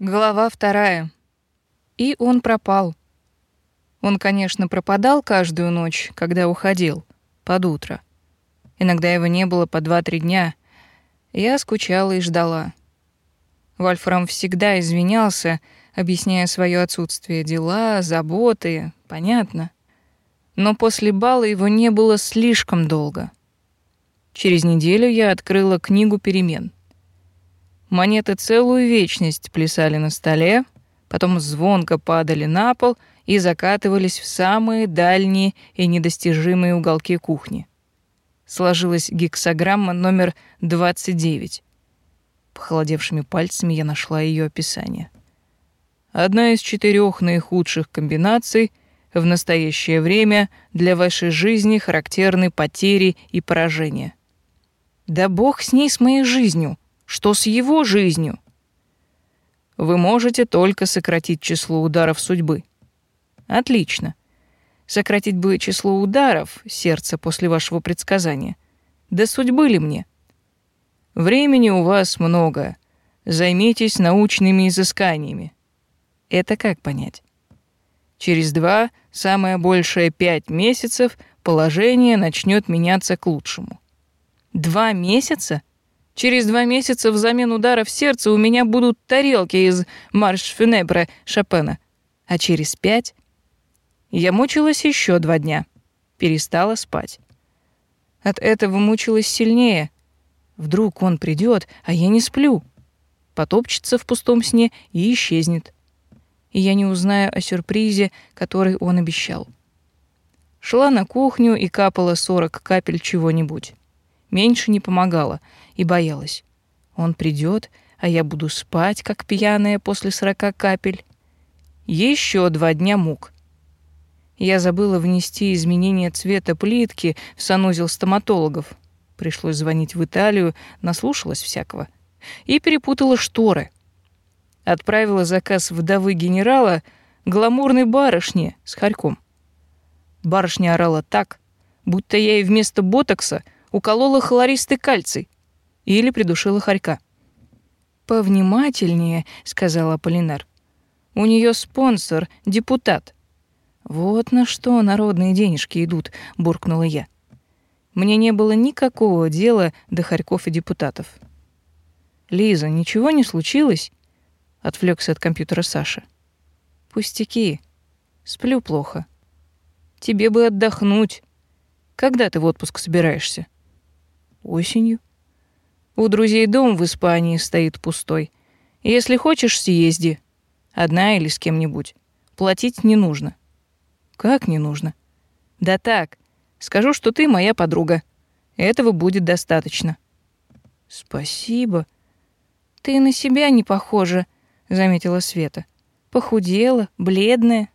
Глава вторая. И он пропал. Он, конечно, пропадал каждую ночь, когда уходил, под утро. Иногда его не было по два-три дня. Я скучала и ждала. Вольфрам всегда извинялся, объясняя свое отсутствие. Дела, заботы, понятно. Но после бала его не было слишком долго. Через неделю я открыла книгу перемен — Монеты целую вечность плясали на столе, потом звонко падали на пол и закатывались в самые дальние и недостижимые уголки кухни. Сложилась гексограмма номер 29. Похолодевшими пальцами я нашла ее описание. Одна из четырех наихудших комбинаций в настоящее время для вашей жизни характерны потери и поражения. Да бог с ней с моей жизнью, что с его жизнью? Вы можете только сократить число ударов судьбы. Отлично. Сократить бы число ударов сердца после вашего предсказания. Да судьбы ли мне? Времени у вас много. Займитесь научными изысканиями. Это как понять? Через два, самое большее пять месяцев, положение начнет меняться к лучшему. Два месяца? Через два месяца взамен ударов сердца у меня будут тарелки из марш фюнебре Шопена. А через пять... Я мучилась еще два дня. Перестала спать. От этого мучилась сильнее. Вдруг он придет, а я не сплю. Потопчется в пустом сне и исчезнет. И я не узнаю о сюрпризе, который он обещал. Шла на кухню и капала сорок капель чего-нибудь. Меньше не помогало и боялась. Он придет, а я буду спать, как пьяная после сорока капель. Еще два дня мук. Я забыла внести изменение цвета плитки в санузел стоматологов. Пришлось звонить в Италию, наслушалась всякого. И перепутала шторы. Отправила заказ вдовы генерала гламурной барышне с хорьком. Барышня орала так, будто я ей вместо ботокса — уколола хлористый кальций или придушила хорька. «Повнимательнее», — сказала Полинар. «У нее спонсор, депутат». «Вот на что народные денежки идут», — буркнула я. Мне не было никакого дела до хорьков и депутатов. «Лиза, ничего не случилось?» — отвлекся от компьютера Саша. «Пустяки. Сплю плохо. Тебе бы отдохнуть. Когда ты в отпуск собираешься?» Осенью. У друзей дом в Испании стоит пустой. Если хочешь, съезди. Одна или с кем-нибудь. Платить не нужно. Как не нужно? Да так. Скажу, что ты моя подруга. Этого будет достаточно. Спасибо. Ты на себя не похожа, заметила Света. Похудела, бледная.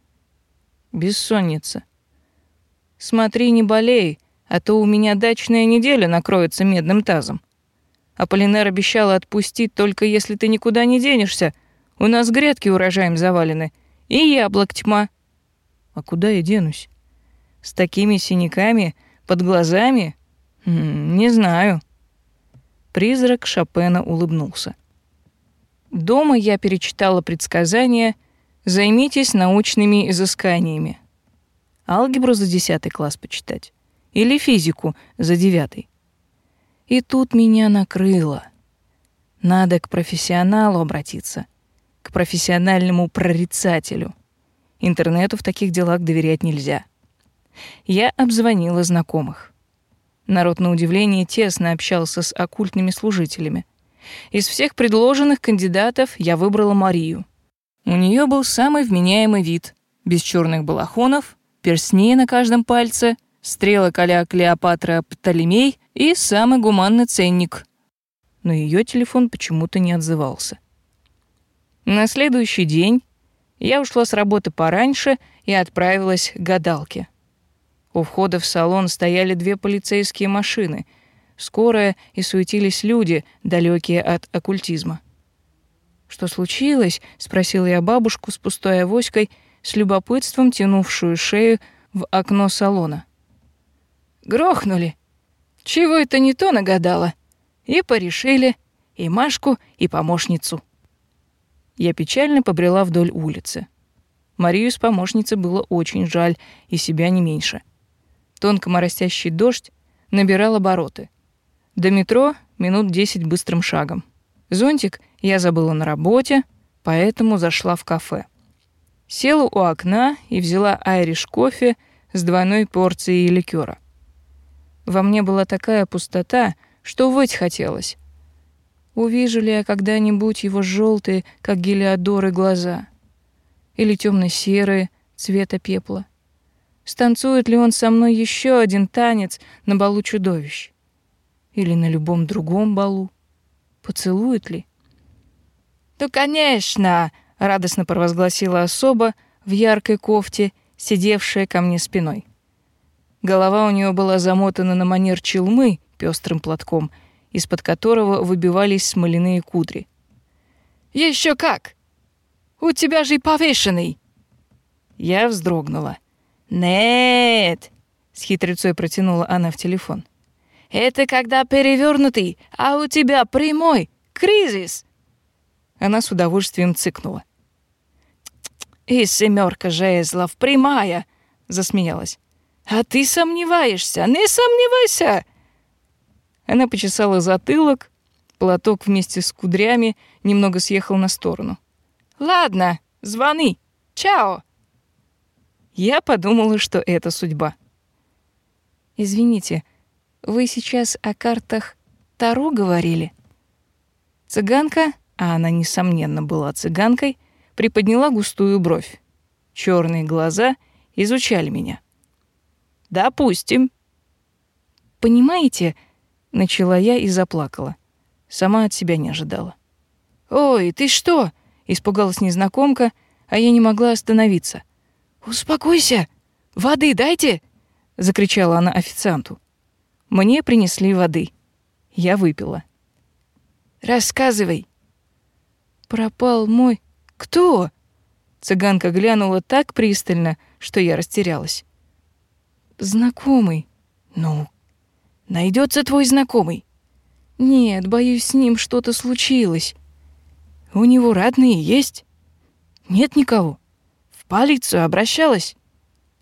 Бессонница. Смотри, не болей, а то у меня дачная неделя накроется медным тазом. Аполлинер обещала отпустить только если ты никуда не денешься. У нас грядки урожаем завалены. И яблок тьма. А куда я денусь? С такими синяками под глазами? Не знаю. Призрак Шопена улыбнулся. Дома я перечитала предсказания «Займитесь научными изысканиями». Алгебру за десятый класс почитать или физику за девятый. И тут меня накрыло. Надо к профессионалу обратиться, к профессиональному прорицателю. Интернету в таких делах доверять нельзя. Я обзвонила знакомых. Народ на удивление тесно общался с оккультными служителями. Из всех предложенных кандидатов я выбрала Марию. У нее был самый вменяемый вид, без черных балахонов, перстней на каждом пальце — стрелок а Клеопатра Птолемей и самый гуманный ценник. Но ее телефон почему-то не отзывался. На следующий день я ушла с работы пораньше и отправилась к гадалке. У входа в салон стояли две полицейские машины, скорая и суетились люди, далекие от оккультизма. «Что случилось?» — спросила я бабушку с пустой авоськой, с любопытством тянувшую шею в окно салона. Грохнули. Чего это не то нагадала. И порешили, и Машку, и помощницу. Я печально побрела вдоль улицы. Марию с помощницей было очень жаль, и себя не меньше. Тонко моросящий дождь набирал обороты. До метро минут десять быстрым шагом. Зонтик я забыла на работе, поэтому зашла в кафе. Села у окна и взяла айриш кофе с двойной порцией ликера. Во мне была такая пустота, что выть хотелось. Увижу ли я когда-нибудь его желтые, как гелиодоры, глаза? Или темно-серые, цвета пепла? Станцует ли он со мной еще один танец на балу чудовищ? Или на любом другом балу? Поцелует ли? «Ну, конечно!» — радостно провозгласила особа в яркой кофте, сидевшая ко мне спиной. Голова у нее была замотана на манер челмы пестрым платком, из-под которого выбивались смоляные кудри. Еще как! У тебя же и повешенный!» Я вздрогнула. «Нет!» — с хитрецой протянула она в телефон. «Это когда перевернутый, а у тебя прямой. Кризис!» Она с удовольствием цыкнула. «И семерка жезлов прямая!» — засмеялась. А ты сомневаешься? Не сомневайся!» Она почесала затылок, платок вместе с кудрями немного съехал на сторону. «Ладно, звони. Чао!» Я подумала, что это судьба. «Извините, вы сейчас о картах Таро говорили?» Цыганка, а она, несомненно, была цыганкой, приподняла густую бровь. Черные глаза изучали меня. Допустим. Понимаете, начала я и заплакала. Сама от себя не ожидала. Ой, ты что? испугалась незнакомка, а я не могла остановиться. Успокойся. Воды дайте, закричала она официанту. Мне принесли воды. Я выпила. Рассказывай. Пропал мой кто? Цыганка глянула так пристально, что я растерялась знакомый. Ну, найдется твой знакомый. Нет, боюсь, с ним что-то случилось. У него родные есть? Нет никого. В полицию обращалась?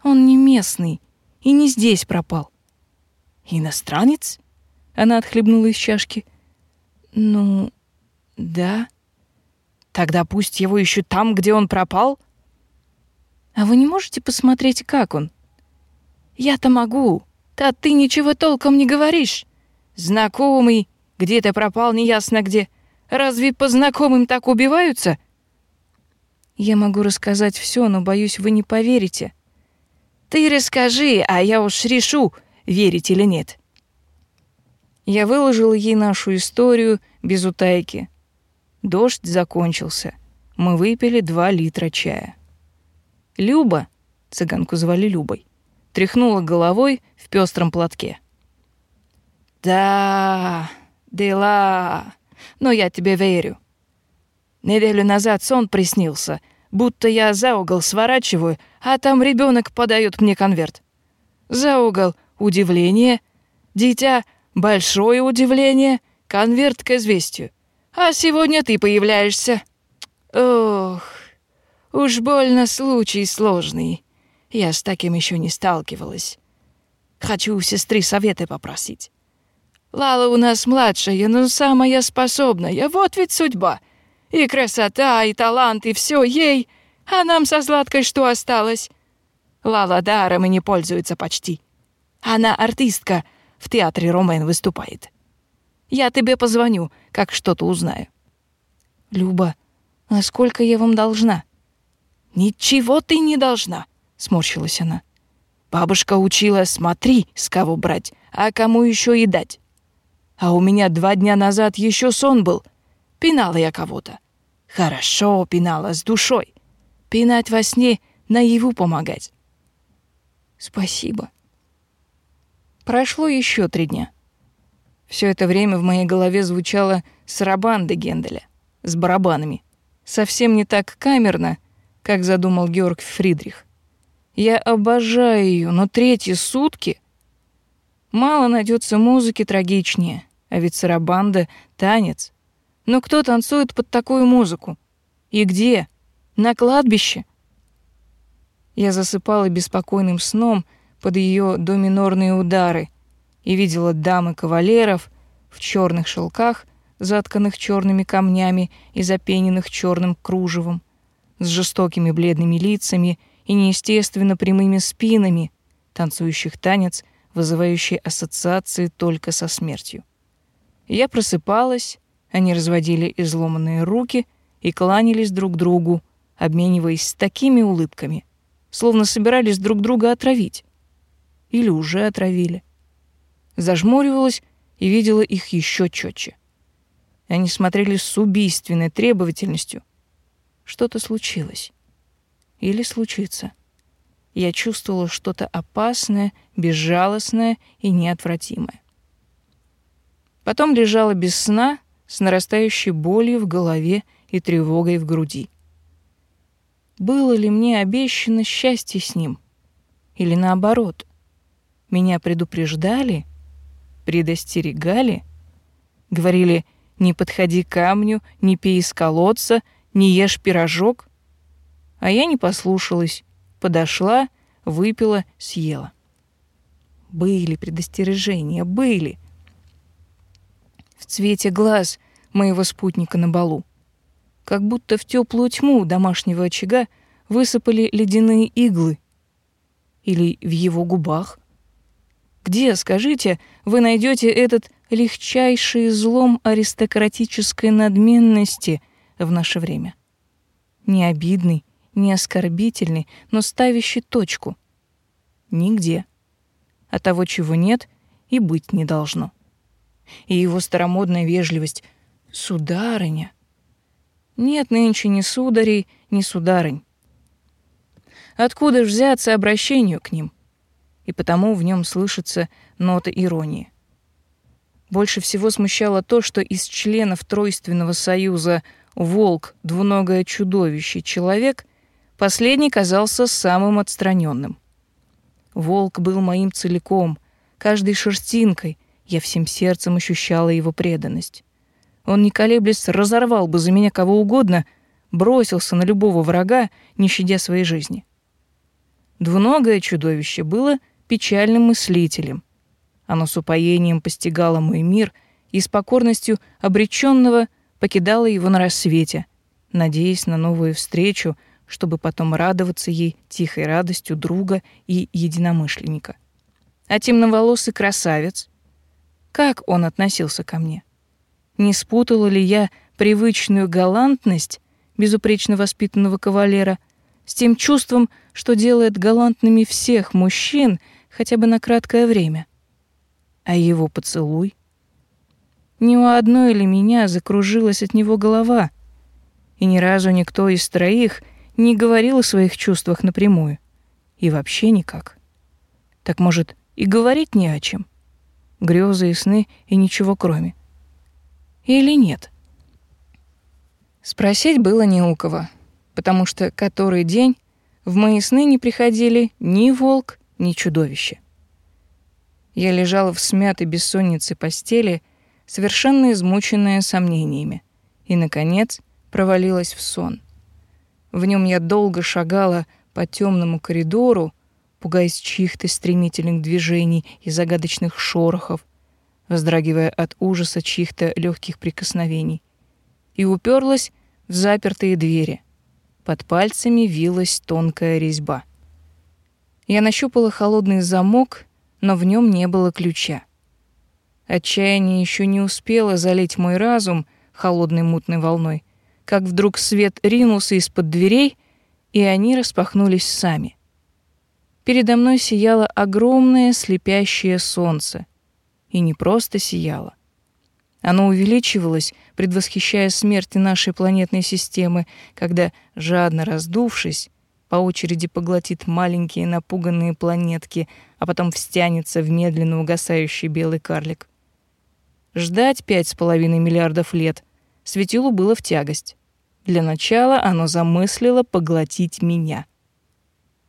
Он не местный и не здесь пропал. Иностранец? Она отхлебнула из чашки. Ну, да. Тогда пусть его ищут там, где он пропал. А вы не можете посмотреть, как он? Я-то могу. Да ты ничего толком не говоришь. Знакомый, где-то пропал неясно где. Разве по знакомым так убиваются? Я могу рассказать все, но боюсь, вы не поверите. Ты расскажи, а я уж решу, верить или нет. Я выложил ей нашу историю без утайки. Дождь закончился. Мы выпили два литра чая. Люба, цыганку звали Любой, тряхнула головой в пестром платке. «Да, дела, но я тебе верю. Неделю назад сон приснился, будто я за угол сворачиваю, а там ребенок подает мне конверт. За угол удивление, дитя большое удивление, конверт к известию. А сегодня ты появляешься. Ох, уж больно случай сложный. Я с таким еще не сталкивалась. Хочу у сестры советы попросить. Лала у нас младшая, но самая способная. Вот ведь судьба. И красота, и талант, и все ей. А нам со Златкой что осталось? Лала даром и не пользуется почти. Она артистка, в театре Ромен выступает. Я тебе позвоню, как что-то узнаю. Люба, а сколько я вам должна? Ничего ты не должна сморщилась она. Бабушка учила, смотри, с кого брать, а кому еще и дать. А у меня два дня назад еще сон был. Пинала я кого-то. Хорошо пинала, с душой. Пинать во сне наяву помогать. Спасибо. Прошло еще три дня. Все это время в моей голове звучала сарабанда Генделя с барабанами. Совсем не так камерно, как задумал Георг Фридрих. Я обожаю ее, но третьи сутки... Мало найдется музыки трагичнее, а ведь сарабанда — танец. Но кто танцует под такую музыку? И где? На кладбище. Я засыпала беспокойным сном под ее доминорные удары и видела дамы кавалеров в черных шелках, затканных черными камнями и запененных черным кружевом, с жестокими бледными лицами и неестественно прямыми спинами, танцующих танец, вызывающий ассоциации только со смертью. Я просыпалась, они разводили изломанные руки и кланялись друг другу, обмениваясь такими улыбками, словно собирались друг друга отравить. Или уже отравили. Зажмуривалась и видела их еще четче. Они смотрели с убийственной требовательностью. Что-то случилось. Или случится. Я чувствовала что-то опасное, безжалостное и неотвратимое. Потом лежала без сна, с нарастающей болью в голове и тревогой в груди. Было ли мне обещано счастье с ним? Или наоборот? Меня предупреждали? Предостерегали? Говорили, не подходи к камню, не пей из колодца, не ешь пирожок? А я не послушалась, подошла, выпила, съела. Были предостережения, были в цвете глаз моего спутника на балу. Как будто в теплую тьму домашнего очага высыпали ледяные иглы. Или в его губах. Где, скажите, вы найдете этот легчайший злом аристократической надменности в наше время? Не обидный, не оскорбительный, но ставящий точку. Нигде. А того, чего нет, и быть не должно и его старомодная вежливость. «Сударыня». Нет нынче ни сударей, ни сударынь. Откуда взяться обращению к ним? И потому в нем слышится нота иронии. Больше всего смущало то, что из членов Тройственного союза волк, двуногое чудовище, человек, последний казался самым отстраненным. Волк был моим целиком, каждой шерстинкой, я всем сердцем ощущала его преданность. Он, не колеблясь, разорвал бы за меня кого угодно, бросился на любого врага, не щадя своей жизни. Двуногое чудовище было печальным мыслителем. Оно с упоением постигало мой мир и с покорностью обреченного покидало его на рассвете, надеясь на новую встречу, чтобы потом радоваться ей тихой радостью друга и единомышленника. А темноволосый красавец, как он относился ко мне. Не спутала ли я привычную галантность безупречно воспитанного кавалера с тем чувством, что делает галантными всех мужчин хотя бы на краткое время? А его поцелуй? Ни у одной ли меня закружилась от него голова, и ни разу никто из троих не говорил о своих чувствах напрямую. И вообще никак. Так, может, и говорить не о чем? грезы и сны и ничего кроме. Или нет? Спросить было не у кого, потому что который день в мои сны не приходили ни волк, ни чудовище. Я лежала в смятой бессоннице постели, совершенно измученная сомнениями, и, наконец, провалилась в сон. В нем я долго шагала по темному коридору, пугаясь чьих-то стремительных движений и загадочных шорохов, вздрагивая от ужаса чьих-то легких прикосновений, и уперлась в запертые двери. Под пальцами вилась тонкая резьба. Я нащупала холодный замок, но в нем не было ключа. Отчаяние еще не успело залить мой разум холодной мутной волной, как вдруг свет ринулся из-под дверей, и они распахнулись сами — Передо мной сияло огромное слепящее солнце. И не просто сияло. Оно увеличивалось, предвосхищая смерти нашей планетной системы, когда, жадно раздувшись, по очереди поглотит маленькие напуганные планетки, а потом встянется в медленно угасающий белый карлик. Ждать пять с половиной миллиардов лет светилу было в тягость. Для начала оно замыслило поглотить меня.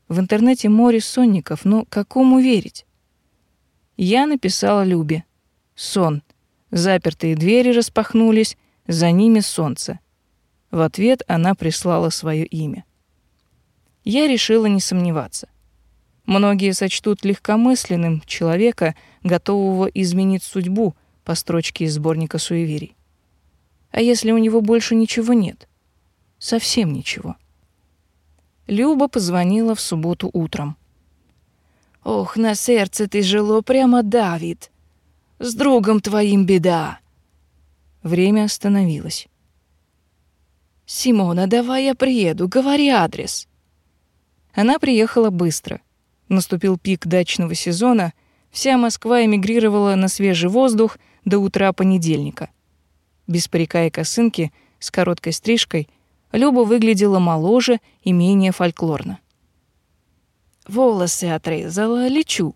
В интернете море сонников, но какому верить? Я написала Любе. Сон. Запертые двери распахнулись, за ними солнце. В ответ она прислала свое имя. Я решила не сомневаться. Многие сочтут легкомысленным человека, готового изменить судьбу по строчке из сборника суеверий. А если у него больше ничего нет? Совсем ничего. Люба позвонила в субботу утром. «Ох, на сердце тяжело, прямо давит. С другом твоим беда». Время остановилось. «Симона, давай я приеду, говори адрес». Она приехала быстро. Наступил пик дачного сезона, вся Москва эмигрировала на свежий воздух до утра понедельника. Без парика и косынки, с короткой стрижкой, Люба выглядела моложе и менее фольклорно. «Волосы отрезала, лечу.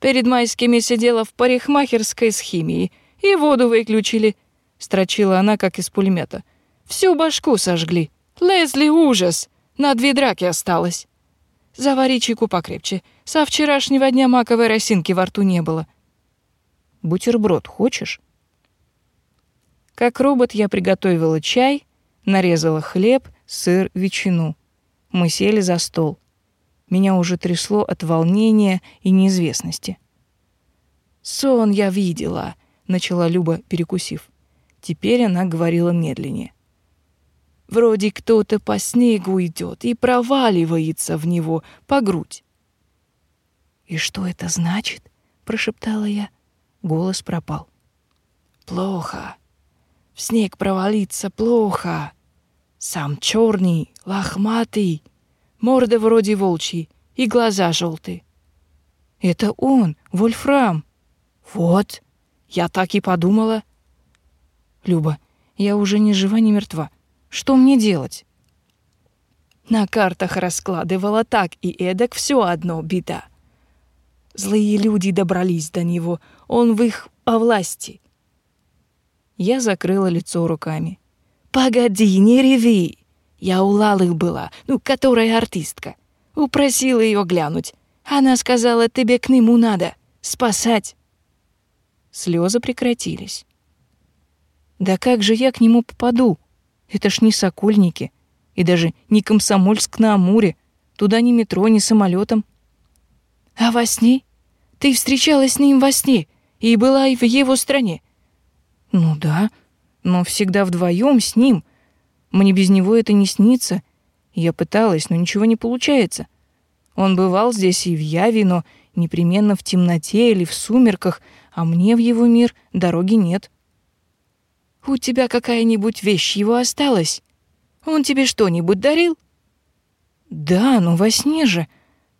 Перед майскими сидела в парикмахерской с химией, и воду выключили», — строчила она, как из пулемета. «Всю башку сожгли. Лезли ужас. На две драки осталось». Завари чайку покрепче. Со вчерашнего дня маковой росинки во рту не было. Бутерброд хочешь? Как робот я приготовила чай, нарезала хлеб, сыр, ветчину. Мы сели за стол. Меня уже трясло от волнения и неизвестности. «Сон я видела», — начала Люба, перекусив. Теперь она говорила медленнее. Вроде кто-то по снегу идет и проваливается в него по грудь. «И что это значит?» — прошептала я. Голос пропал. «Плохо. В снег провалиться плохо. Сам черный, лохматый, морда вроде волчьей и глаза желтые. Это он, Вольфрам. Вот, я так и подумала. Люба, я уже ни жива, ни мертва. Что мне делать? На картах раскладывала так и эдак все одно беда. Злые люди добрались до него, он в их о власти. Я закрыла лицо руками. «Погоди, не реви!» Я у Лалы была, ну, которая артистка. Упросила ее глянуть. Она сказала, тебе к нему надо. Спасать. Слезы прекратились. Да как же я к нему попаду? Это ж не Сокольники и даже не Комсомольск на Амуре. Туда ни метро, ни самолетом. А во сне? Ты встречалась с ним во сне и была и в его стране. Ну да, но всегда вдвоем с ним. Мне без него это не снится. Я пыталась, но ничего не получается. Он бывал здесь и в Яве, но непременно в темноте или в сумерках, а мне в его мир дороги нет. У тебя какая-нибудь вещь его осталась? Он тебе что-нибудь дарил? Да, но во сне же.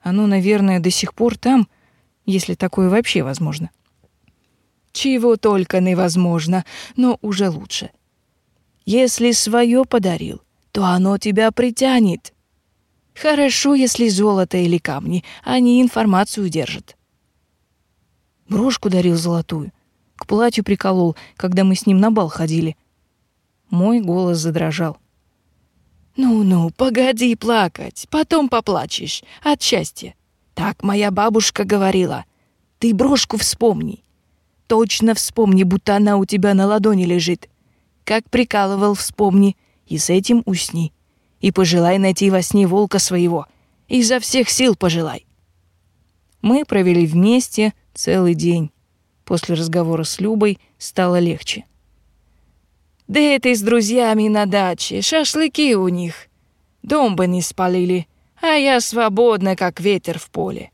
Оно, наверное, до сих пор там, если такое вообще возможно. Чего только невозможно, но уже лучше. Если свое подарил, то оно тебя притянет. Хорошо, если золото или камни, они информацию держат. Брошку дарил золотую — к платью приколол, когда мы с ним на бал ходили. Мой голос задрожал. «Ну-ну, погоди плакать, потом поплачешь от счастья. Так моя бабушка говорила. Ты брошку вспомни. Точно вспомни, будто она у тебя на ладони лежит. Как прикалывал, вспомни, и с этим усни. И пожелай найти во сне волка своего. Изо всех сил пожелай». Мы провели вместе целый день. После разговора с Любой стало легче. «Да это и с друзьями на даче, шашлыки у них. Дом бы не спалили, а я свободна, как ветер в поле».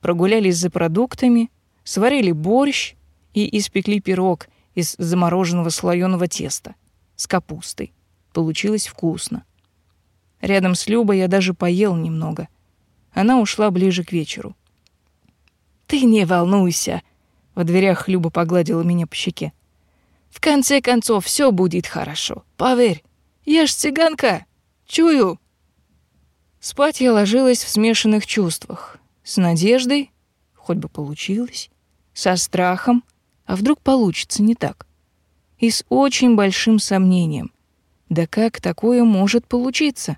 Прогулялись за продуктами, сварили борщ и испекли пирог из замороженного слоеного теста с капустой. Получилось вкусно. Рядом с Любой я даже поел немного. Она ушла ближе к вечеру. Ты не волнуйся. В дверях Люба погладила меня по щеке. В конце концов, все будет хорошо. Поверь, я ж цыганка. Чую. Спать я ложилась в смешанных чувствах. С надеждой, хоть бы получилось, со страхом, а вдруг получится не так. И с очень большим сомнением. Да как такое может получиться?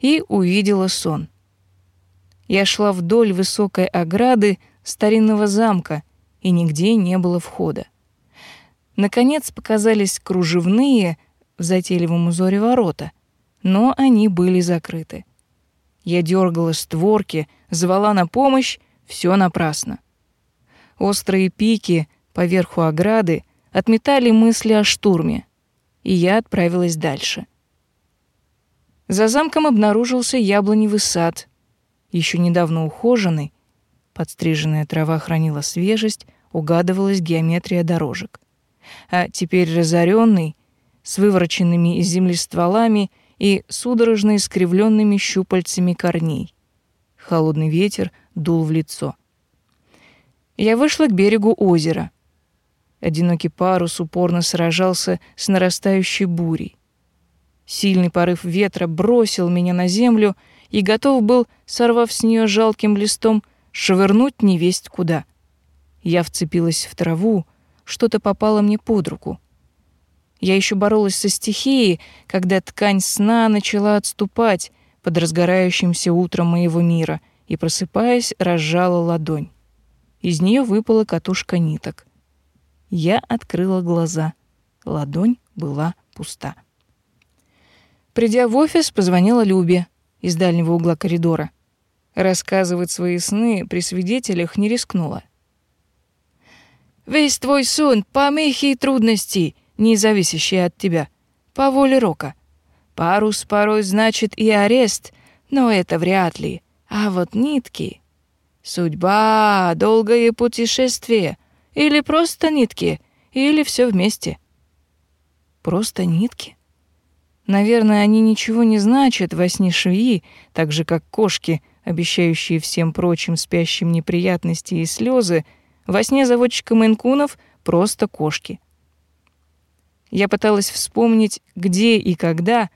И увидела сон. Я шла вдоль высокой ограды старинного замка, и нигде не было входа. Наконец показались кружевные, в затейливом узоре ворота, но они были закрыты. Я дергала створки, звала на помощь, все напрасно. Острые пики поверху ограды отметали мысли о штурме, и я отправилась дальше. За замком обнаружился яблоневый сад, еще недавно ухоженный, подстриженная трава хранила свежесть, угадывалась геометрия дорожек. А теперь разоренный, с вывороченными из земли стволами и судорожно искривленными щупальцами корней. Холодный ветер дул в лицо. Я вышла к берегу озера. Одинокий парус упорно сражался с нарастающей бурей. Сильный порыв ветра бросил меня на землю и готов был, сорвав с нее жалким листом, швырнуть невесть куда. Я вцепилась в траву, что-то попало мне под руку. Я еще боролась со стихией, когда ткань сна начала отступать под разгорающимся утром моего мира и, просыпаясь, разжала ладонь. Из нее выпала катушка ниток. Я открыла глаза. Ладонь была пуста. Придя в офис, позвонила Любе из дальнего угла коридора. Рассказывать свои сны при свидетелях не рискнула. «Весь твой сон — помехи и трудности, не зависящие от тебя, по воле Рока. Парус порой значит и арест, но это вряд ли. А вот нитки... Судьба, долгое путешествие, или просто нитки, или все вместе». «Просто нитки?» Наверное, они ничего не значат во сне швеи, так же, как кошки, обещающие всем прочим спящим неприятности и слезы, во сне заводчика Мэнкунов просто кошки. Я пыталась вспомнить, где и когда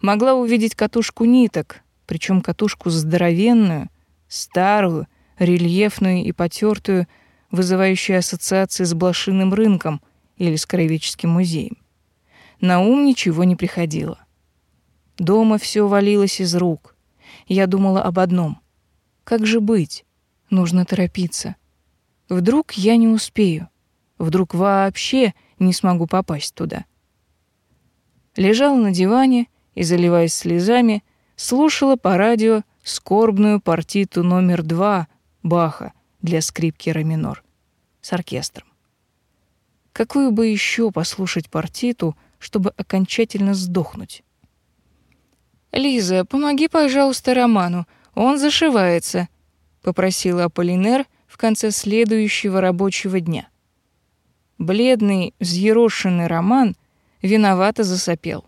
могла увидеть катушку ниток, причем катушку здоровенную, старую, рельефную и потертую, вызывающую ассоциации с блошиным рынком или с краеведческим музеем. На ум ничего не приходило. Дома все валилось из рук. Я думала об одном. Как же быть? Нужно торопиться. Вдруг я не успею. Вдруг вообще не смогу попасть туда. Лежала на диване и, заливаясь слезами, слушала по радио скорбную партиту номер два Баха для скрипки ре минор с оркестром. Какую бы еще послушать партиту, чтобы окончательно сдохнуть? «Лиза, помоги, пожалуйста, Роману, он зашивается», — попросила Аполлинер в конце следующего рабочего дня. Бледный, взъерошенный Роман виновато засопел.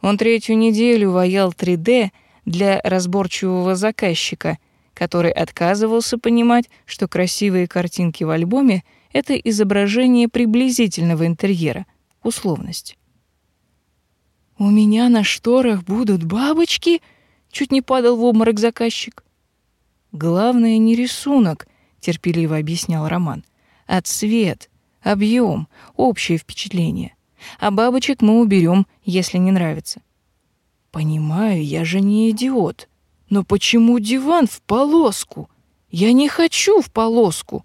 Он третью неделю ваял 3D для разборчивого заказчика, который отказывался понимать, что красивые картинки в альбоме — это изображение приблизительного интерьера, условность. «У меня на шторах будут бабочки?» — чуть не падал в обморок заказчик. «Главное не рисунок», — терпеливо объяснял Роман, — «а цвет, объем, общее впечатление. А бабочек мы уберем, если не нравится». «Понимаю, я же не идиот. Но почему диван в полоску? Я не хочу в полоску».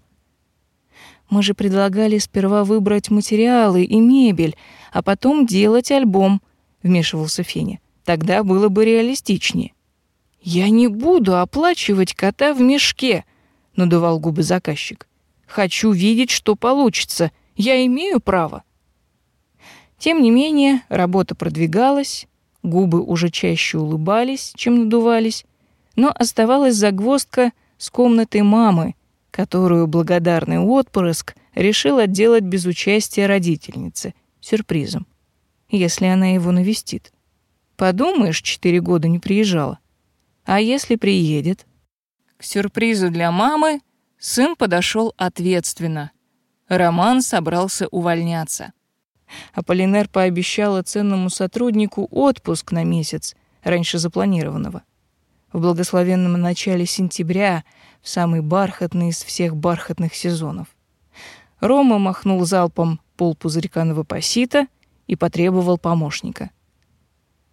Мы же предлагали сперва выбрать материалы и мебель, а потом делать альбом, вмешивался Феня. Тогда было бы реалистичнее. Я не буду оплачивать кота в мешке, надувал губы заказчик. Хочу видеть, что получится. Я имею право. Тем не менее, работа продвигалась, губы уже чаще улыбались, чем надувались, но оставалась загвоздка с комнатой мамы, которую благодарный отпрыск решил отделать без участия родительницы, сюрпризом, если она его навестит. Подумаешь, четыре года не приезжала. А если приедет? К сюрпризу для мамы сын подошел ответственно. Роман собрался увольняться. Аполлинер пообещала ценному сотруднику отпуск на месяц раньше запланированного. В благословенном начале сентября, в самый бархатный из всех бархатных сезонов. Рома махнул залпом пол пузырька новопосита и потребовал помощника.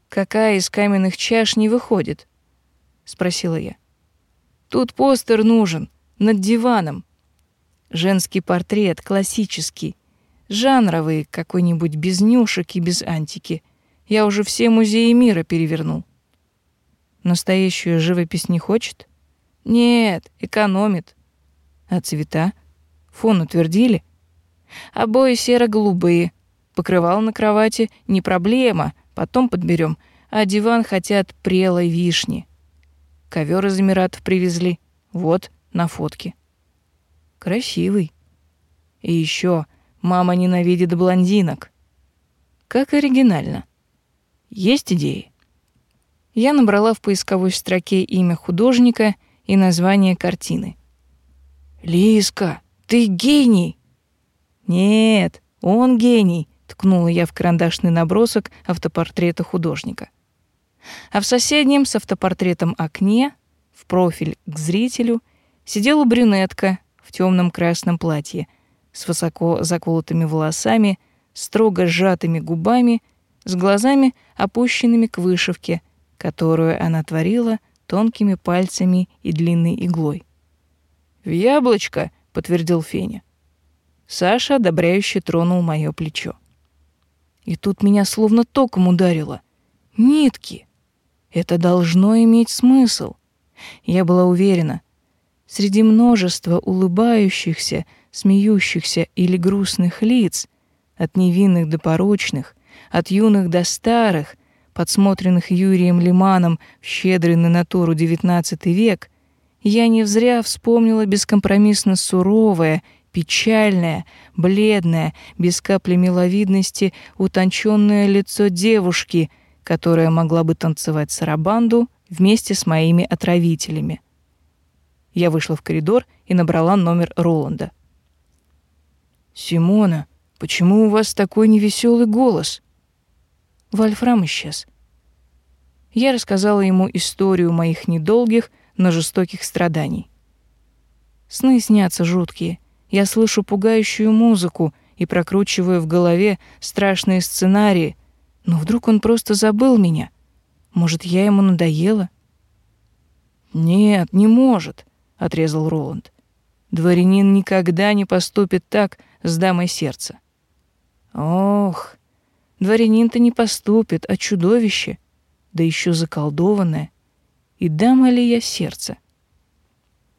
«Какая из каменных чаш не выходит?» — спросила я. «Тут постер нужен, над диваном. Женский портрет, классический, Жанровый какой-нибудь без нюшек и без антики. Я уже все музеи мира перевернул. Настоящую живопись не хочет? Нет, экономит. А цвета? Фон утвердили? Обои серо-голубые. Покрывал на кровати не проблема, потом подберем. А диван хотят прелой вишни. Ковер из Эмиратов привезли. Вот, на фотке. Красивый. И еще Мама ненавидит блондинок. Как оригинально. Есть идеи? Я набрала в поисковой строке имя художника и название картины. Лиска, ты гений. Нет, он гений, ткнула я в карандашный набросок автопортрета художника. А в соседнем с автопортретом окне, в профиль к зрителю, сидела брюнетка в темном красном платье — с высоко заколотыми волосами, строго сжатыми губами, с глазами, опущенными к вышивке, которую она творила тонкими пальцами и длинной иглой. «В яблочко!» — подтвердил Феня. Саша одобряюще тронул мое плечо. И тут меня словно током ударило. Нитки! Это должно иметь смысл. Я была уверена. Среди множества улыбающихся, смеющихся или грустных лиц, от невинных до порочных, от юных до старых, подсмотренных Юрием Лиманом в щедрый на натуру XIX век, я не взря вспомнила бескомпромиссно суровое, печальное, бледное, без капли миловидности, утонченное лицо девушки, которая могла бы танцевать сарабанду вместе с моими отравителями. Я вышла в коридор и набрала номер Роланда. «Симона, почему у вас такой невеселый голос?» Вольфрам исчез. Я рассказала ему историю моих недолгих, но жестоких страданий. Сны снятся жуткие. Я слышу пугающую музыку и прокручиваю в голове страшные сценарии, но вдруг он просто забыл меня. Может, я ему надоела? Нет, не может, отрезал Роланд. Дворянин никогда не поступит так, с дамой сердца. Ох, дворянин-то не поступит, а чудовище, да еще заколдованное. И дама ли я сердце?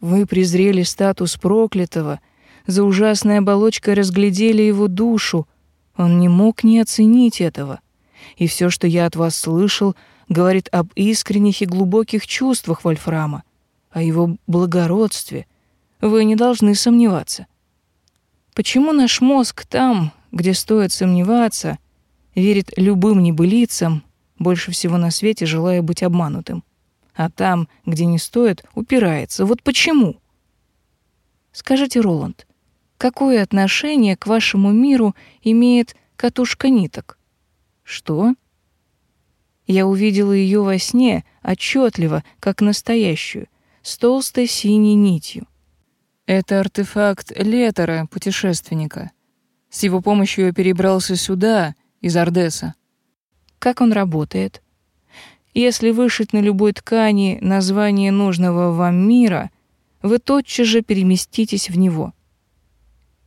Вы презрели статус проклятого, за ужасной оболочкой разглядели его душу. Он не мог не оценить этого. И все, что я от вас слышал, говорит об искренних и глубоких чувствах Вольфрама, о его благородстве. Вы не должны сомневаться. Почему наш мозг там, где стоит сомневаться, верит любым небылицам, больше всего на свете желая быть обманутым, а там, где не стоит, упирается? Вот почему? Скажите, Роланд, какое отношение к вашему миру имеет катушка ниток? Что? Я увидела ее во сне отчетливо, как настоящую, с толстой синей нитью. Это артефакт Летера, путешественника. С его помощью я перебрался сюда, из Ардеса. Как он работает? Если вышить на любой ткани название нужного вам мира, вы тотчас же переместитесь в него.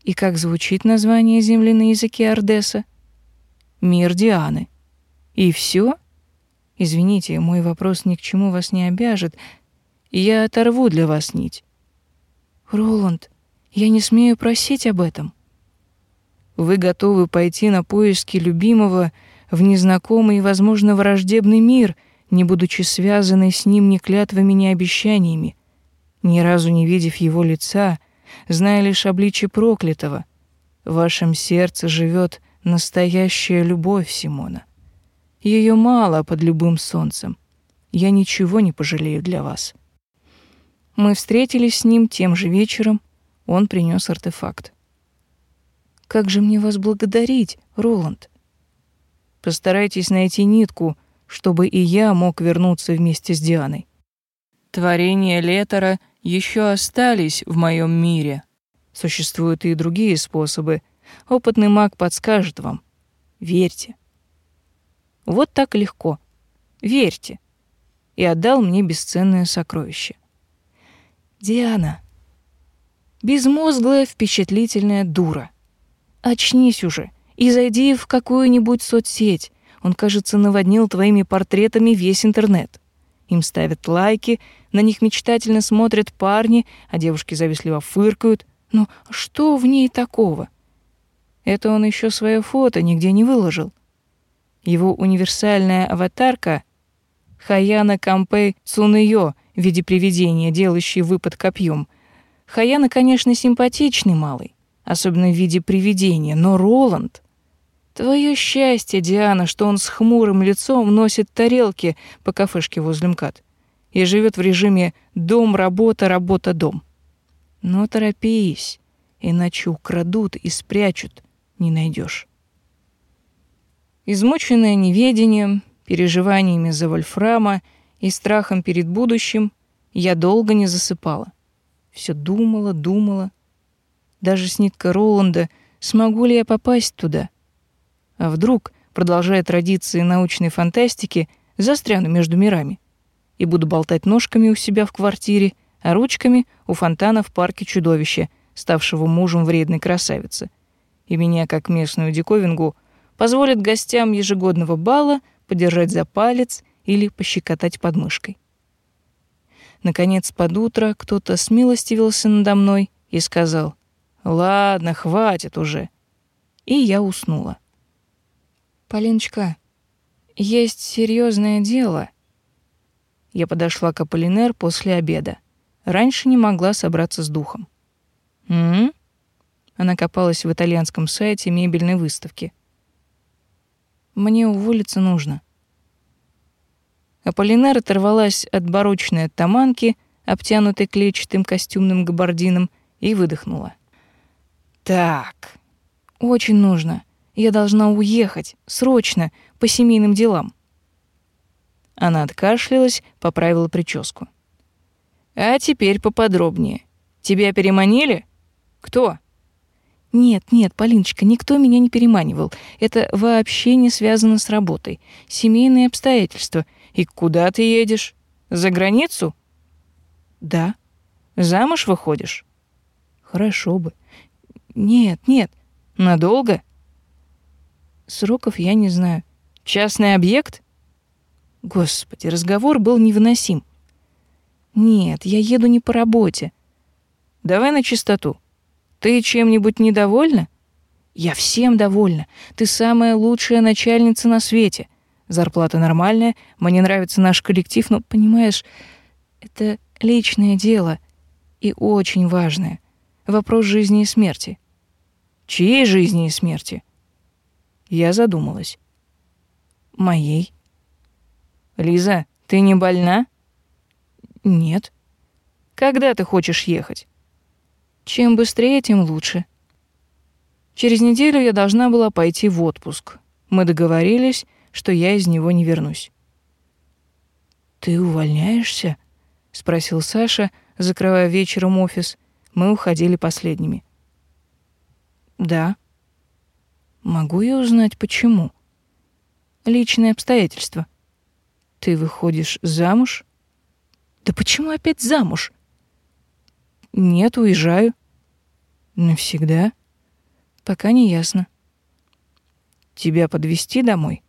И как звучит название Земли на языке Ардеса? Мир Дианы. И все? Извините, мой вопрос ни к чему вас не обяжет. Я оторву для вас нить. Роланд, я не смею просить об этом. Вы готовы пойти на поиски любимого в незнакомый и, возможно, враждебный мир, не будучи связанной с ним ни клятвами, ни обещаниями, ни разу не видев его лица, зная лишь обличие проклятого. В вашем сердце живет настоящая любовь Симона. Ее мало под любым солнцем. Я ничего не пожалею для вас. Мы встретились с ним тем же вечером, он принес артефакт. Как же мне вас благодарить, Роланд? Постарайтесь найти нитку, чтобы и я мог вернуться вместе с Дианой. Творения Летера еще остались в моем мире. Существуют и другие способы. Опытный маг подскажет вам. Верьте. Вот так легко. Верьте. И отдал мне бесценное сокровище. Диана. Безмозглая, впечатлительная дура. Очнись уже и зайди в какую-нибудь соцсеть. Он, кажется, наводнил твоими портретами весь интернет. Им ставят лайки, на них мечтательно смотрят парни, а девушки завистливо фыркают. Но что в ней такого? Это он еще свое фото нигде не выложил. Его универсальная аватарка Хаяна Кампей Цунэё в виде привидения, делающей выпад копьем. Хаяна, конечно, симпатичный малый, особенно в виде привидения, но Роланд... Твое счастье, Диана, что он с хмурым лицом носит тарелки по кафешке возле МКАД и живет в режиме «дом, работа, работа, дом». Но торопись, иначе украдут и спрячут, не найдешь. Измученная неведением, переживаниями за Вольфрама и страхом перед будущим, я долго не засыпала. Все думала, думала. Даже с ниткой Роланда, смогу ли я попасть туда? А вдруг, продолжая традиции научной фантастики, застряну между мирами и буду болтать ножками у себя в квартире, а ручками у фонтана в парке чудовища, ставшего мужем вредной красавицы. И меня, как местную диковингу, позволят гостям ежегодного бала подержать за палец или пощекотать подмышкой. Наконец, под утро кто-то смилостивился надо мной и сказал «Ладно, хватит уже». И я уснула. «Полиночка, есть серьезное дело». Я подошла к Аполлинер после обеда. Раньше не могла собраться с духом. «М?»? Она копалась в итальянском сайте мебельной выставки. «Мне уволиться нужно». Аполлинер оторвалась от барочной оттаманки, обтянутой клетчатым костюмным габардином, и выдохнула. «Так, очень нужно. Я должна уехать, срочно, по семейным делам». Она откашлялась, поправила прическу. «А теперь поподробнее. Тебя переманили? Кто?» «Нет, нет, Полиночка, никто меня не переманивал. Это вообще не связано с работой. Семейные обстоятельства. И куда ты едешь? За границу?» «Да». «Замуж выходишь?» «Хорошо бы». «Нет, нет. Надолго?» Сроков я не знаю. Частный объект? Господи, разговор был невыносим. Нет, я еду не по работе. Давай на чистоту. Ты чем-нибудь недовольна? Я всем довольна. Ты самая лучшая начальница на свете. Зарплата нормальная, мне нравится наш коллектив, но, понимаешь, это личное дело и очень важное. Вопрос жизни и смерти. Чьей жизни и смерти? Я задумалась. Моей. Лиза, ты не больна? Нет. Когда ты хочешь ехать? Чем быстрее, тем лучше. Через неделю я должна была пойти в отпуск. Мы договорились, что я из него не вернусь. Ты увольняешься? спросил Саша, закрывая вечером офис. Мы уходили последними. Да. Могу я узнать, почему? Личные обстоятельства. Ты выходишь замуж? Да почему опять замуж? Нет, уезжаю. Навсегда? Пока не ясно. Тебя подвести домой?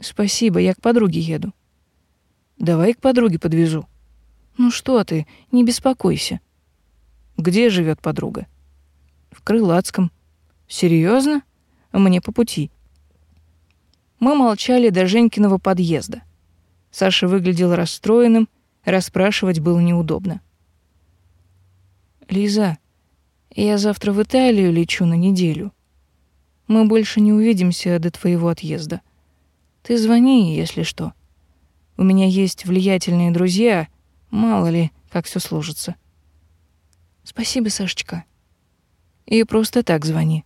Спасибо, я к подруге еду. Давай к подруге подвезу. Ну что ты, не беспокойся. Где живет подруга? В Крылатском. Серьезно? Мне по пути. Мы молчали до Женькиного подъезда. Саша выглядел расстроенным, расспрашивать было неудобно. «Лиза, я завтра в Италию лечу на неделю. Мы больше не увидимся до твоего отъезда. Ты звони, если что. У меня есть влиятельные друзья, мало ли, как все сложится». «Спасибо, Сашечка. И просто так звони.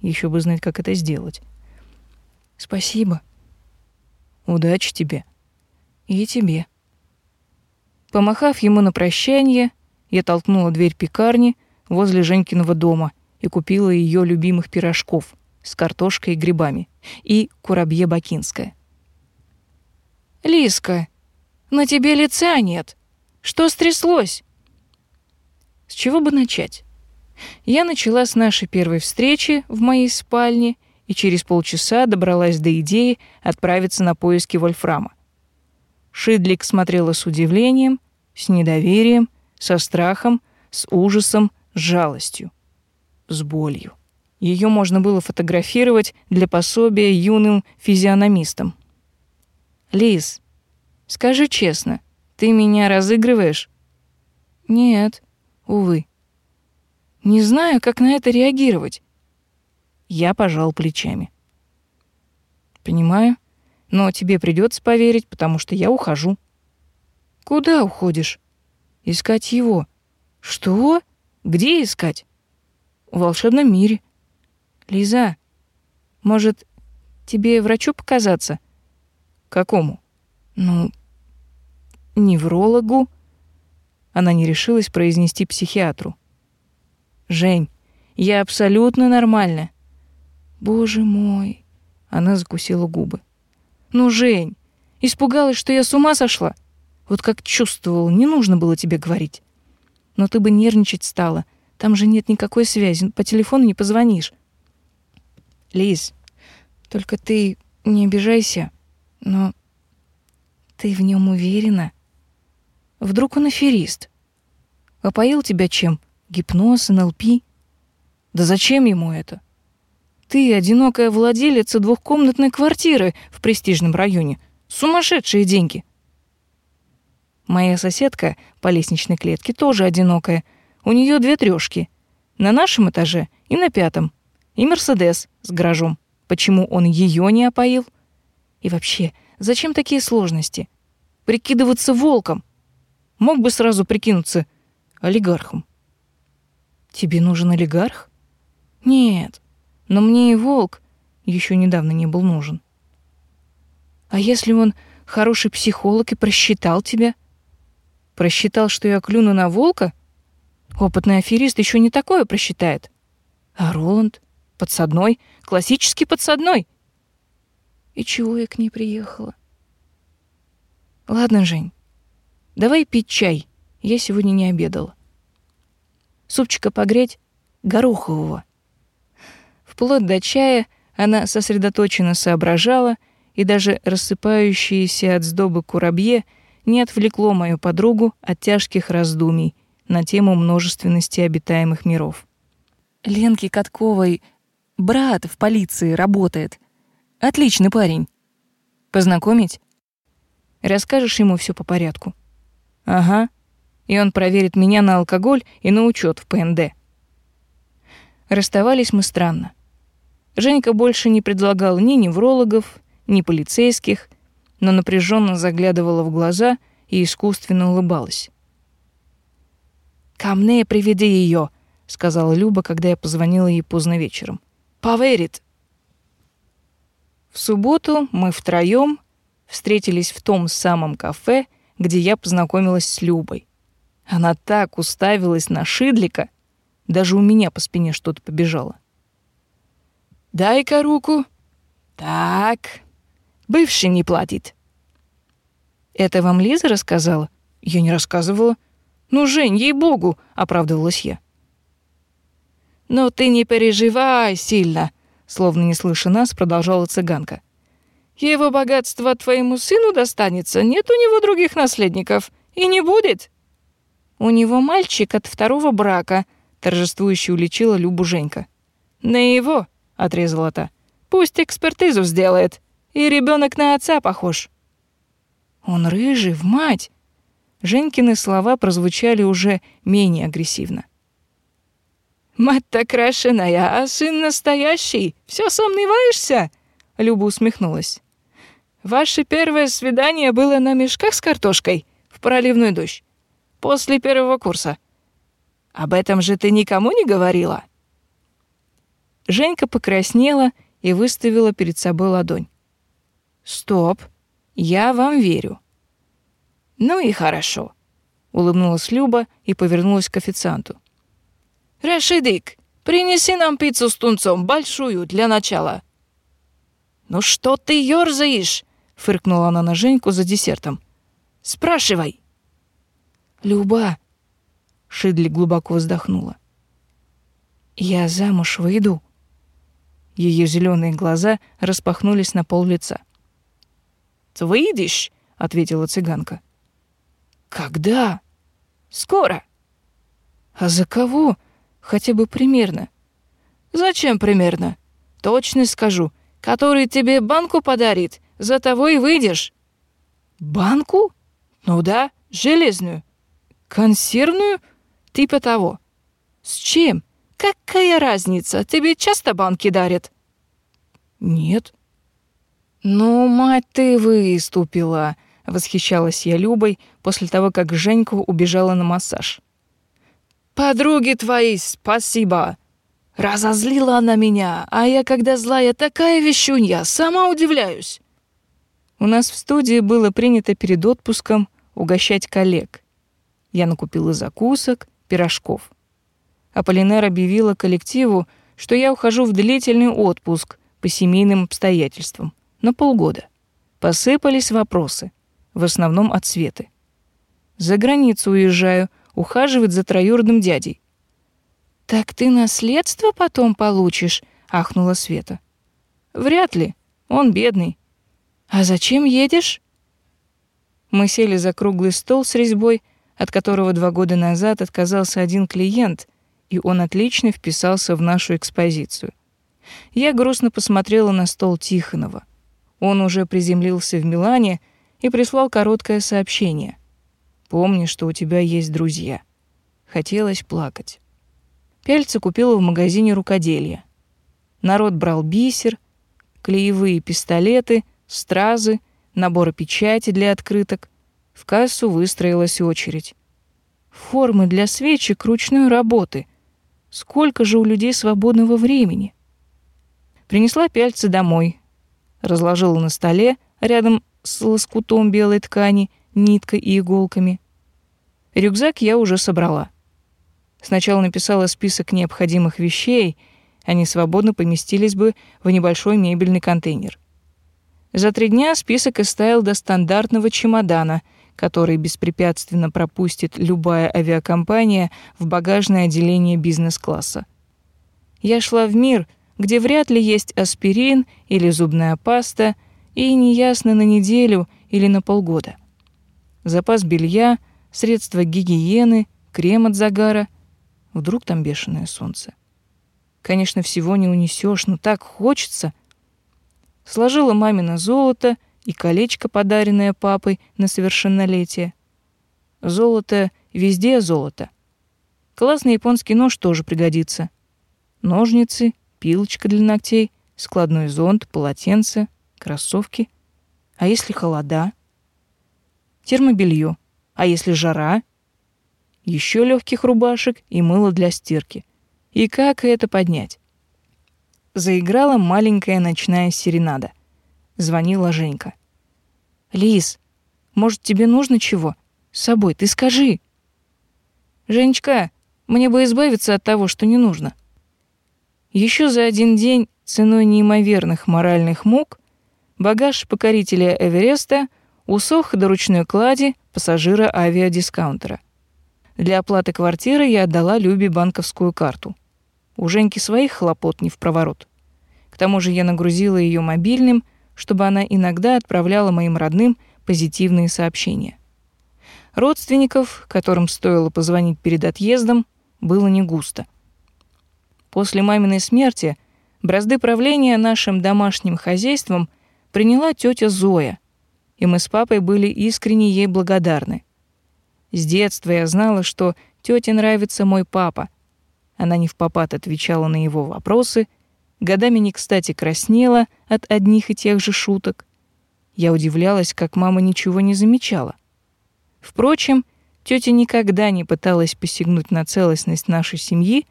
Еще бы знать, как это сделать. Спасибо. Удачи тебе. И тебе. Помахав ему на прощание, я толкнула дверь пекарни возле Женькиного дома и купила ее любимых пирожков с картошкой и грибами и курабье бакинское. «Лиска, на тебе лица нет. Что стряслось?» С чего бы начать? Я начала с нашей первой встречи в моей спальне и через полчаса добралась до идеи отправиться на поиски Вольфрама. Шидлик смотрела с удивлением, с недоверием, со страхом, с ужасом, с жалостью, с болью. Ее можно было фотографировать для пособия юным физиономистам. «Лиз, скажи честно, ты меня разыгрываешь?» «Нет, увы». «Не знаю, как на это реагировать». Я пожал плечами. «Понимаю, но тебе придется поверить, потому что я ухожу». «Куда уходишь?» «Искать его». «Что? Где искать?» «В волшебном мире». Лиза, может, тебе врачу показаться? Какому? Ну, неврологу. Она не решилась произнести психиатру. Жень, я абсолютно нормальна. Боже мой. Она закусила губы. Ну, Жень, испугалась, что я с ума сошла. Вот как чувствовал, не нужно было тебе говорить. Но ты бы нервничать стала. Там же нет никакой связи, по телефону не позвонишь. Лиз, только ты не обижайся, но ты в нем уверена? Вдруг он аферист? Опоил тебя чем? Гипноз, НЛП? Да зачем ему это? Ты одинокая владелица двухкомнатной квартиры в престижном районе. Сумасшедшие деньги. Моя соседка по лестничной клетке тоже одинокая. У нее две трёшки. На нашем этаже и на пятом и Мерседес с гаражом. Почему он ее не опоил? И вообще, зачем такие сложности? Прикидываться волком. Мог бы сразу прикинуться олигархом. Тебе нужен олигарх? Нет, но мне и волк еще недавно не был нужен. А если он хороший психолог и просчитал тебя? Просчитал, что я клюну на волка? Опытный аферист еще не такое просчитает. А Роланд? Подсадной, классический подсадной. И чего я к ней приехала? Ладно, Жень, давай пить чай. Я сегодня не обедала. Супчика погреть горохового. Вплоть до чая она сосредоточенно соображала, и даже рассыпающееся от сдобы курабье не отвлекло мою подругу от тяжких раздумий на тему множественности обитаемых миров. Ленке Катковой Брат в полиции работает. Отличный парень. Познакомить? Расскажешь ему все по порядку. Ага. И он проверит меня на алкоголь и на учет в ПНД. Расставались мы странно. Женька больше не предлагал ни неврологов, ни полицейских, но напряженно заглядывала в глаза и искусственно улыбалась. «Ко мне приведи ее, сказала Люба, когда я позвонила ей поздно вечером поверит. В субботу мы втроем встретились в том самом кафе, где я познакомилась с Любой. Она так уставилась на Шидлика, даже у меня по спине что-то побежало. «Дай-ка руку. Так. Бывший не платит». «Это вам Лиза рассказала?» «Я не рассказывала». «Ну, Жень, ей-богу!» — оправдывалась я. «Но ты не переживай сильно», — словно не слыша нас, продолжала цыганка. «Его богатство твоему сыну достанется, нет у него других наследников. И не будет». «У него мальчик от второго брака», — торжествующе уличила Любу Женька. «На его», — отрезала та. «Пусть экспертизу сделает. И ребенок на отца похож». «Он рыжий, в мать!» Женькины слова прозвучали уже менее агрессивно. Мать-то крашеная, а сын настоящий. Все сомневаешься?» Люба усмехнулась. «Ваше первое свидание было на мешках с картошкой в проливной дождь. После первого курса. Об этом же ты никому не говорила?» Женька покраснела и выставила перед собой ладонь. «Стоп, я вам верю». «Ну и хорошо», — улыбнулась Люба и повернулась к официанту. «Рашидик, принеси нам пиццу с тунцом, большую, для начала». «Ну что ты ёрзаешь?» — фыркнула она на Женьку за десертом. «Спрашивай». «Люба», — Шидли глубоко вздохнула. Я замуж выйду. Ее зеленые глаза распахнулись на пол лица. Ты выйдешь, ответила цыганка. Когда? Скоро. А за кого? Хотя бы примерно. Зачем примерно? Точно скажу. Который тебе банку подарит, за того и выйдешь. Банку? Ну да, железную. Консервную? Типа того. С чем? Какая разница? Тебе часто банки дарят? Нет. Ну, мать ты выступила, восхищалась я Любой после того, как Женька убежала на массаж. Подруги твои, спасибо. Разозлила она меня, а я, когда злая такая вещунья, сама удивляюсь. У нас в студии было принято перед отпуском угощать коллег. Я накупила закусок, пирожков. Аполлинер объявила коллективу, что я ухожу в длительный отпуск по семейным обстоятельствам на полгода. Посыпались вопросы, в основном от Светы. За границу уезжаю, ухаживать за троюродным дядей. «Так ты наследство потом получишь?» — ахнула Света. «Вряд ли. Он бедный». «А зачем едешь?» Мы сели за круглый стол с резьбой, от которого два года назад отказался один клиент, и он отлично вписался в нашу экспозицию. Я грустно посмотрела на стол Тихонова. Он уже приземлился в Милане и прислал короткое сообщение. «Помни, что у тебя есть друзья». Хотелось плакать. Пяльца купила в магазине рукоделия. Народ брал бисер, клеевые пистолеты, стразы, наборы печати для открыток. В кассу выстроилась очередь. Формы для свечек ручной работы. Сколько же у людей свободного времени? Принесла пяльцы домой. Разложила на столе рядом с лоскутом белой ткани, ниткой и иголками. Рюкзак я уже собрала. Сначала написала список необходимых вещей, они свободно поместились бы в небольшой мебельный контейнер. За три дня список истаял до стандартного чемодана, который беспрепятственно пропустит любая авиакомпания в багажное отделение бизнес-класса. Я шла в мир, где вряд ли есть аспирин или зубная паста, и неясно на неделю или на полгода. Запас белья, средства гигиены, крем от загара. Вдруг там бешеное солнце. Конечно, всего не унесешь, но так хочется — сложила мамино золото и колечко, подаренное папой на совершеннолетие. Золото везде золото. Классный японский нож тоже пригодится. Ножницы, пилочка для ногтей, складной зонт, полотенце, кроссовки. А если холода? Термобелье. А если жара? Еще легких рубашек и мыло для стирки. И как это поднять? заиграла маленькая ночная серенада. Звонила Женька. «Лиз, может, тебе нужно чего? С собой, ты скажи». «Женечка, мне бы избавиться от того, что не нужно». Еще за один день ценой неимоверных моральных мук багаж покорителя Эвереста усох до ручной клади пассажира авиадискаунтера. Для оплаты квартиры я отдала Любе банковскую карту. У Женьки своих хлопот не в проворот. К тому же я нагрузила ее мобильным, чтобы она иногда отправляла моим родным позитивные сообщения. Родственников, которым стоило позвонить перед отъездом, было не густо. После маминой смерти бразды правления нашим домашним хозяйством приняла тетя Зоя, и мы с папой были искренне ей благодарны. С детства я знала, что тете нравится мой папа — она не в попад отвечала на его вопросы, годами не кстати краснела от одних и тех же шуток. Я удивлялась, как мама ничего не замечала. Впрочем, тетя никогда не пыталась посягнуть на целостность нашей семьи,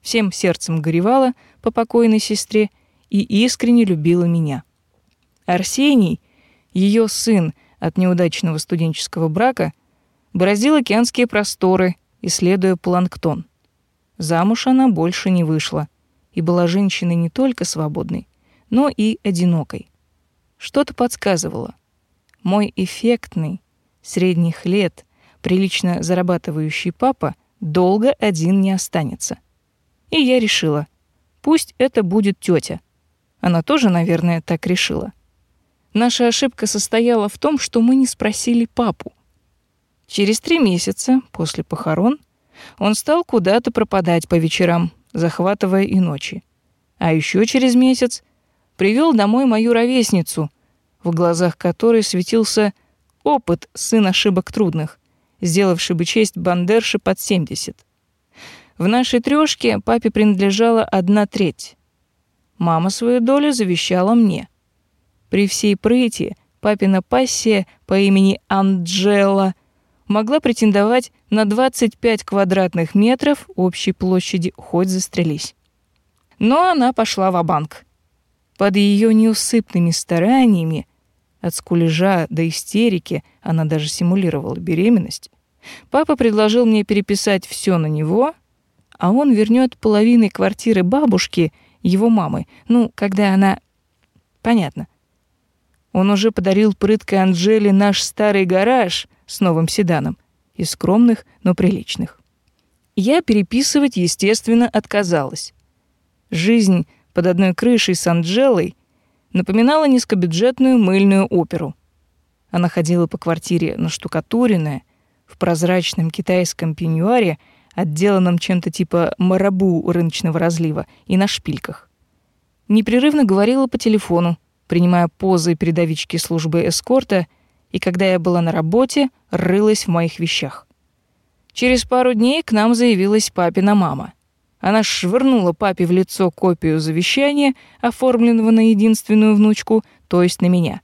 всем сердцем горевала по покойной сестре и искренне любила меня. Арсений, ее сын от неудачного студенческого брака, бороздил океанские просторы, исследуя планктон. Замуж она больше не вышла и была женщиной не только свободной, но и одинокой. Что-то подсказывало. Мой эффектный, средних лет, прилично зарабатывающий папа долго один не останется. И я решила, пусть это будет тетя. Она тоже, наверное, так решила. Наша ошибка состояла в том, что мы не спросили папу. Через три месяца после похорон он стал куда-то пропадать по вечерам, захватывая и ночи. А еще через месяц привел домой мою ровесницу, в глазах которой светился опыт сын ошибок трудных, сделавший бы честь бандерши под 70. В нашей трёшке папе принадлежала одна треть. Мама свою долю завещала мне. При всей прыти папина пассия по имени Анджела могла претендовать на 25 квадратных метров общей площади, хоть застрелись. Но она пошла в банк Под ее неусыпными стараниями, от скулежа до истерики, она даже симулировала беременность, папа предложил мне переписать все на него, а он вернет половиной квартиры бабушки, его мамы, ну, когда она... Понятно. Он уже подарил прыткой Анжеле наш старый гараж с новым седаном, из скромных, но приличных. Я переписывать, естественно, отказалась. Жизнь под одной крышей с Анджелой напоминала низкобюджетную мыльную оперу. Она ходила по квартире наштукатуренная, в прозрачном китайском пеньюаре, отделанном чем-то типа марабу рыночного разлива, и на шпильках. Непрерывно говорила по телефону, принимая позы передовички службы эскорта, и когда я была на работе, рылась в моих вещах. Через пару дней к нам заявилась папина мама — она швырнула папе в лицо копию завещания, оформленного на единственную внучку, то есть на меня.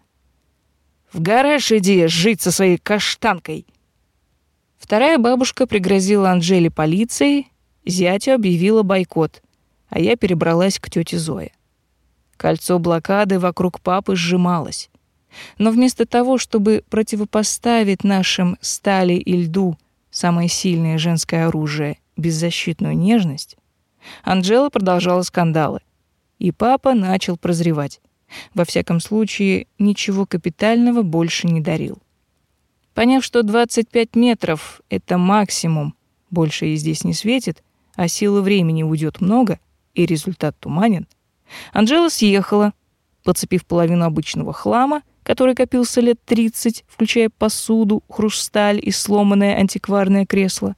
«В гараж иди жить со своей каштанкой!» Вторая бабушка пригрозила Анжеле полицией, зятю объявила бойкот, а я перебралась к тете Зое. Кольцо блокады вокруг папы сжималось. Но вместо того, чтобы противопоставить нашим стали и льду самое сильное женское оружие — беззащитную нежность, Анжела продолжала скандалы. И папа начал прозревать. Во всяком случае, ничего капитального больше не дарил. Поняв, что 25 метров — это максимум, больше и здесь не светит, а силы времени уйдет много, и результат туманен, Анжела съехала, подцепив половину обычного хлама, который копился лет 30, включая посуду, хрусталь и сломанное антикварное кресло.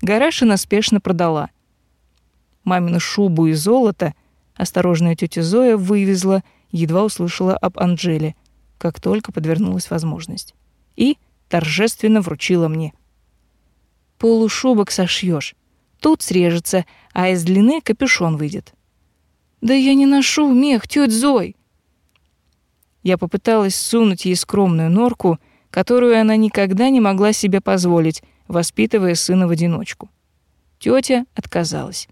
Гараж она спешно продала мамину шубу и золото осторожная тетя Зоя вывезла, едва услышала об Анжеле, как только подвернулась возможность. И торжественно вручила мне. Полушубок сошьешь, тут срежется, а из длины капюшон выйдет. Да я не ношу мех, тетя Зой. Я попыталась сунуть ей скромную норку, которую она никогда не могла себе позволить, воспитывая сына в одиночку. Тетя отказалась.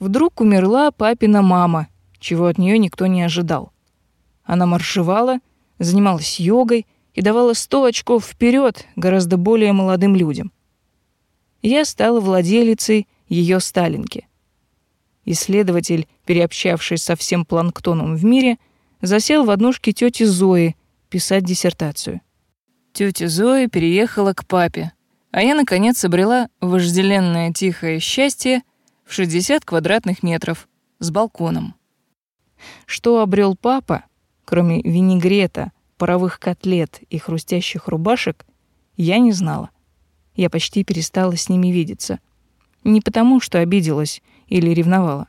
Вдруг умерла папина мама, чего от нее никто не ожидал. Она маршевала, занималась йогой и давала сто очков вперед гораздо более молодым людям. Я стала владелицей ее Сталинки. Исследователь, переобщавшись со всем планктоном в мире, засел в однушке тети Зои писать диссертацию. Тетя Зоя переехала к папе, а я, наконец, обрела вожделенное тихое счастье в 60 квадратных метров с балконом. Что обрел папа, кроме винегрета, паровых котлет и хрустящих рубашек, я не знала. Я почти перестала с ними видеться. Не потому, что обиделась или ревновала.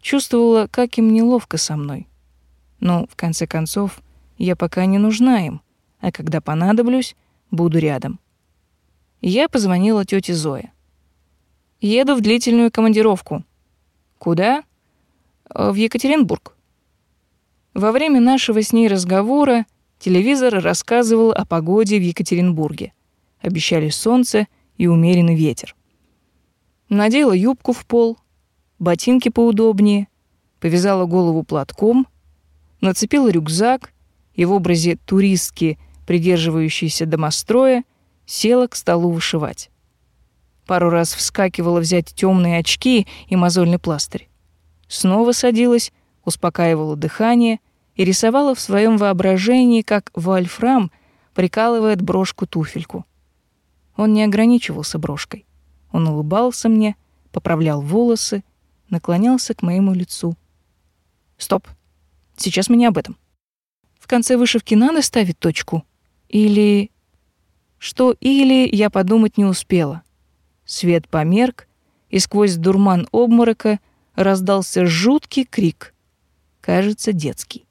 Чувствовала, как им неловко со мной. Но, в конце концов, я пока не нужна им, а когда понадоблюсь, буду рядом. Я позвонила тете Зое. Еду в длительную командировку. Куда? В Екатеринбург. Во время нашего с ней разговора телевизор рассказывал о погоде в Екатеринбурге. Обещали солнце и умеренный ветер. Надела юбку в пол, ботинки поудобнее, повязала голову платком, нацепила рюкзак и в образе туристки, придерживающейся домостроя, села к столу вышивать. Пару раз вскакивала взять темные очки и мозольный пластырь. Снова садилась, успокаивала дыхание и рисовала в своем воображении, как Вольфрам прикалывает брошку-туфельку. Он не ограничивался брошкой. Он улыбался мне, поправлял волосы, наклонялся к моему лицу. Стоп. Сейчас мы не об этом. В конце вышивки надо ставить точку? Или... Что «или» я подумать не успела. Свет померк, и сквозь дурман обморока раздался жуткий крик. Кажется, детский.